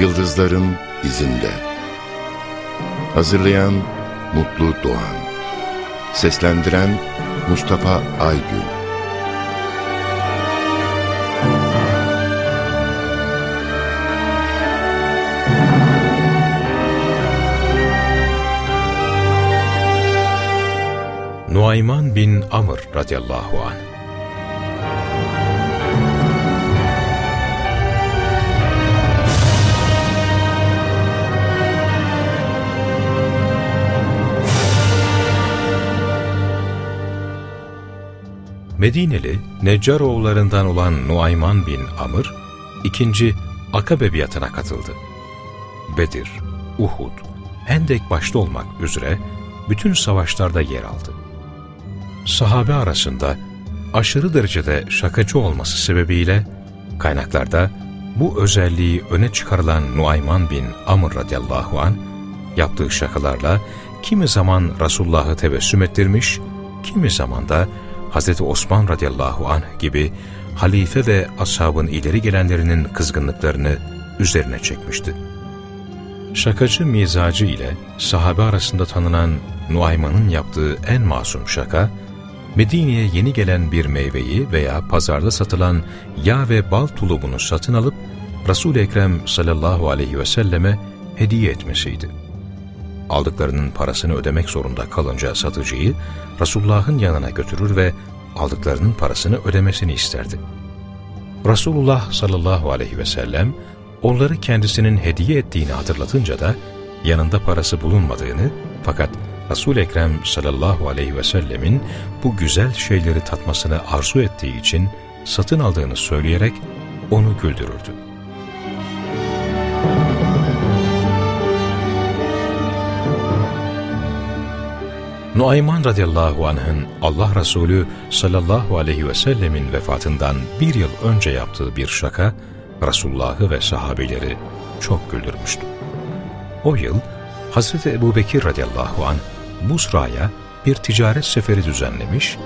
Yıldızların izinde. Hazırlayan Mutlu Doğan. Seslendiren Mustafa Aygün. Nuayman bin Amr radıyallahu anh Medineli Neccaroğullarından olan Nuayman bin Amr, ikinci Akabe biatına katıldı. Bedir, Uhud, Hendek başta olmak üzere bütün savaşlarda yer aldı. Sahabe arasında aşırı derecede şakacı olması sebebiyle kaynaklarda bu özelliği öne çıkarılan Nuayman bin Amr radıyallahu an yaptığı şakalarla kimi zaman Resulullah'ı tebessüm ettirmiş, kimi zaman da Hz. Osman radıyallahu anh gibi halife ve ashabın ileri gelenlerinin kızgınlıklarını üzerine çekmişti. Şakacı mizacı ile sahabe arasında tanınan Nuayman'ın yaptığı en masum şaka, Medine'ye yeni gelen bir meyveyi veya pazarda satılan yağ ve bal tulumunu satın alıp Resul-i Ekrem sallallahu aleyhi ve selleme hediye etmesiydi. Aldıklarının parasını ödemek zorunda kalınca satıcıyı Resulullah'ın yanına götürür ve aldıklarının parasını ödemesini isterdi. Resulullah sallallahu aleyhi ve sellem onları kendisinin hediye ettiğini hatırlatınca da yanında parası bulunmadığını fakat Resul-i Ekrem sallallahu aleyhi ve sellemin bu güzel şeyleri tatmasını arzu ettiği için satın aldığını söyleyerek onu güldürürdü. Nuayman radıyallahu anh'ın Allah Resulü sallallahu aleyhi ve sellemin vefatından bir yıl önce yaptığı bir şaka, Resulullah'ı ve sahabeleri çok güldürmüştü. O yıl Hazreti Ebu Bekir radıyallahu anh Busra'ya bir ticaret seferi düzenlemiş,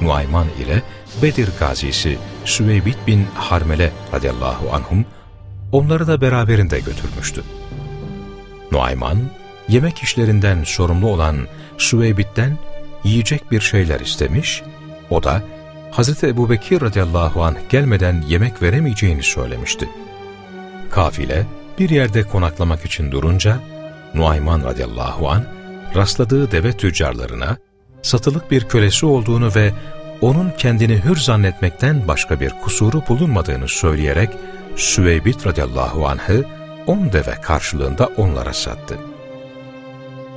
Nuayman ile Bedir gazisi Süveybit bin Harmele radıyallahu anhum onları da beraberinde götürmüştü. Nuayman, yemek işlerinden sorumlu olan Süveybit'ten yiyecek bir şeyler istemiş, o da Hz. Ebu Bekir radıyallahu anh gelmeden yemek veremeyeceğini söylemişti. Kafile bir yerde konaklamak için durunca, Nuayman radıyallahu anh rastladığı deve tüccarlarına satılık bir kölesi olduğunu ve onun kendini hür zannetmekten başka bir kusuru bulunmadığını söyleyerek Süveybit radıyallahu anh'ı on deve karşılığında onlara sattı.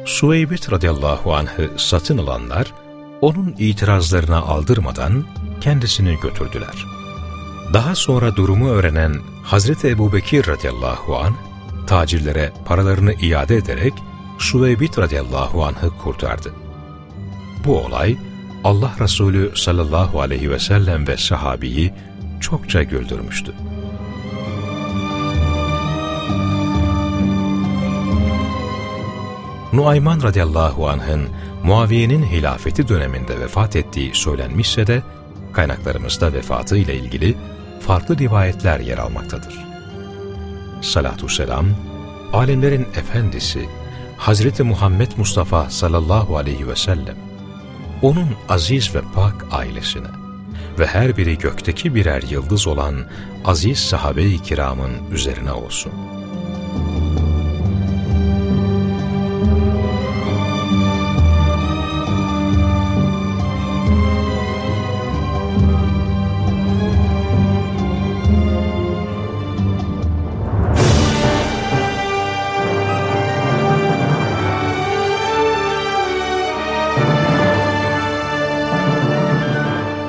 Suveybit radıyallahu anh'ı satın alanlar, onun itirazlarına aldırmadan kendisini götürdüler. Daha sonra durumu öğrenen Hazreti Ebu Bekir radıyallahu anh, tacirlere paralarını iade ederek Suveybit radıyallahu anh'ı kurtardı. Bu olay, Allah Resulü sallallahu aleyhi ve sellem ve sahabiyi çokça güldürmüştü. Nuayman radıyallahu anh'ın Muaviye'nin hilafeti döneminde vefat ettiği söylenmişse de kaynaklarımızda vefatı ile ilgili farklı rivayetler yer almaktadır. Salatü selam, alemlerin efendisi Hazreti Muhammed Mustafa sallallahu aleyhi ve sellem, onun aziz ve pak ailesine ve her biri gökteki birer yıldız olan aziz sahabe-i kiramın üzerine olsun.''